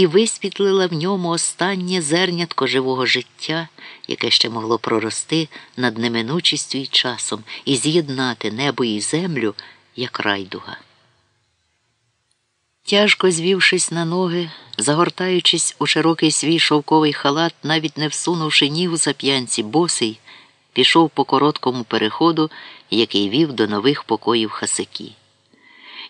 і висвітлила в ньому останнє зернятко живого життя, яке ще могло прорости над неминучістю і часом і з'єднати небо і землю, як райдуга. Тяжко звівшись на ноги, загортаючись у широкий свій шовковий халат, навіть не всунувши ніг у зап'янці, босий, пішов по короткому переходу, який вів до нових покоїв хасики.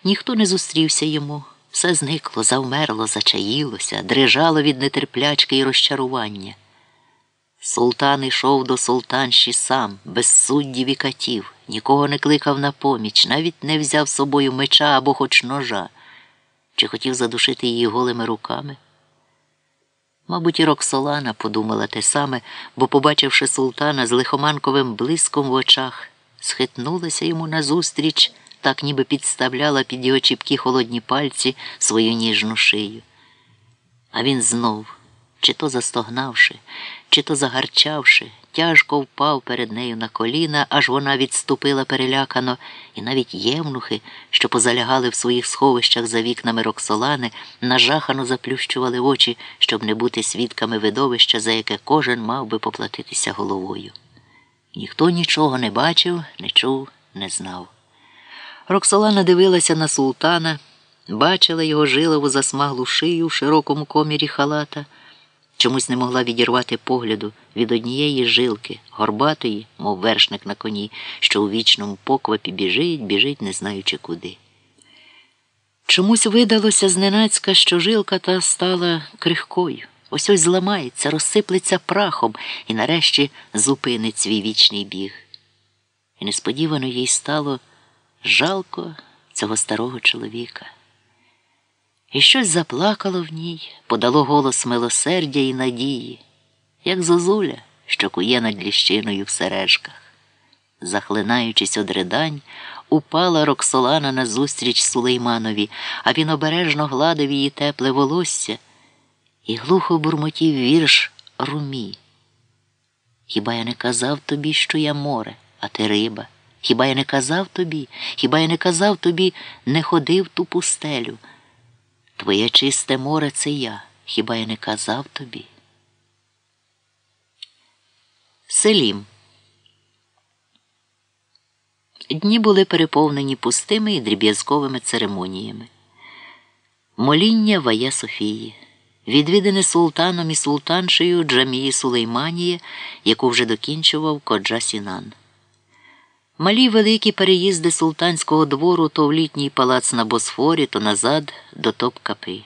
Ніхто не зустрівся йому, все зникло, завмерло, зачаїлося, дрижало від нетерплячки і розчарування. Султан ішов до султанші сам, без суддів і катів, нікого не кликав на поміч, навіть не взяв з собою меча або хоч ножа, чи хотів задушити її голими руками. Мабуть, і Роксолана подумала те саме, бо, побачивши султана з лихоманковим блиском в очах, схитнулася йому назустріч, так ніби підставляла під його чіпкі холодні пальці свою ніжну шию. А він знов, чи то застогнавши, чи то загарчавши, тяжко впав перед нею на коліна, аж вона відступила перелякано, і навіть євнухи, що позалягали в своїх сховищах за вікнами Роксолани, нажахано заплющували очі, щоб не бути свідками видовища, за яке кожен мав би поплатитися головою. Ніхто нічого не бачив, не чув, не знав. Роксолана дивилася на султана, бачила його жилову засмаглу шию в широкому комірі халата, чомусь не могла відірвати погляду від однієї жилки, горбатої, мов вершник на коні, що у вічному поквапі біжить, біжить, не знаючи куди. Чомусь видалося зненацька, що жилка та стала крихкою. Ось ось зламається, розсиплеться прахом і нарешті зупинить свій вічний біг. І несподівано їй стало жалко цього старого чоловіка. І щось заплакало в ній, подало голос милосердя і надії, як зозуля, що кує над ліщиною в сережках. Захлинаючись од ридань, упала Роксолана назустріч Сулейманові, а він обережно гладив її тепле волосся і глухо бурмотів вірш румі. Хіба я не казав тобі, що я море, а ти риба? Хіба я не казав тобі, хіба я не казав тобі, не ходи в ту пустелю? Твоє чисте море це я, хіба я не казав тобі? Селім. Дні були переповнені пустими і дріб'язковими церемоніями. Моління Вая Софії, відвідане султаном і султаншею Джамії Сулейманії, яку вже докінчував Коджа Сінан. Малі великі переїзди султанського двору то в літній палац на Босфорі, то назад до Топкапи.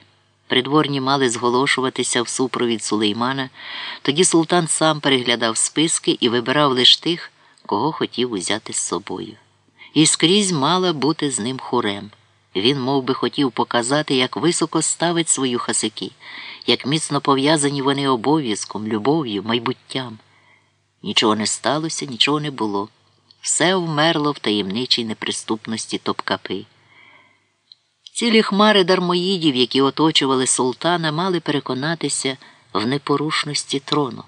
Придворні мали зголошуватися в супровід сулеймана, тоді султан сам переглядав списки і вибирав лише тих, кого хотів узяти з собою. І скрізь мала бути з ним хурем. Він мов би, хотів показати, як високо ставить свою хасики, як міцно пов'язані вони обов'язком, любов'ю, майбуттям. Нічого не сталося, нічого не було. Все вмерло в таємничій неприступності топкапи. Цілі хмари дармоїдів, які оточували султана, мали переконатися в непорушності трону,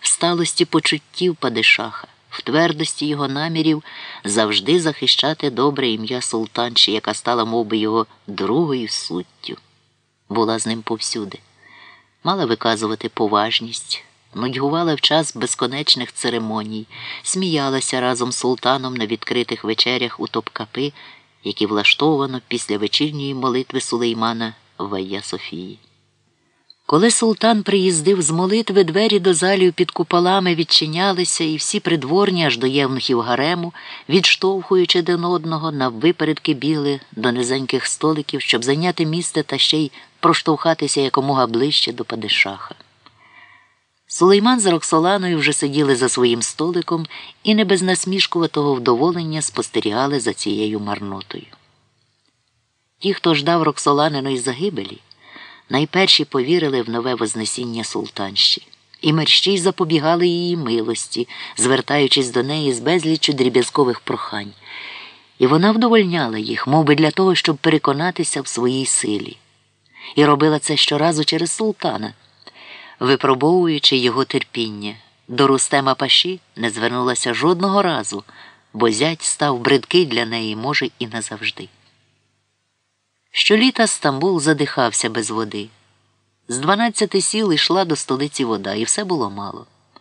в сталості почуттів падишаха, в твердості його намірів завжди захищати добре ім'я султанші, яка стала мов би, його другою суттю, була з ним повсюди, мала виказувати поважність нудьгувала в час безконечних церемоній, сміялася разом з султаном на відкритих вечерях у топкапи, які влаштовано після вечірньої молитви Сулеймана Вая Софії. Коли султан приїздив з молитви, двері до залів під куполами відчинялися, і всі придворні аж до євнухів гарему, відштовхуючи один одного, наввипередки біли до низеньких столиків, щоб зайняти місце та ще й проштовхатися якомога ближче до падишаха. Сулейман з Роксоланою вже сиділи за своїм столиком і не без насмішкуватого вдоволення спостерігали за цією марнотою. Ті, хто ждав Роксоланиної загибелі, найперші повірили в нове Вознесіння султанщі, і мерщій запобігали її милості, звертаючись до неї з безліччю дріб'язкових прохань, і вона вдовольняла їх, мов би для того, щоб переконатися в своїй силі, і робила це щоразу через султана випробовуючи його терпіння. До Рустема Паші не звернулася жодного разу, бо зять став бридкий для неї, може, і назавжди. Щоліта Стамбул задихався без води. З дванадцяти сіл йшла до столиці вода, і все було мало.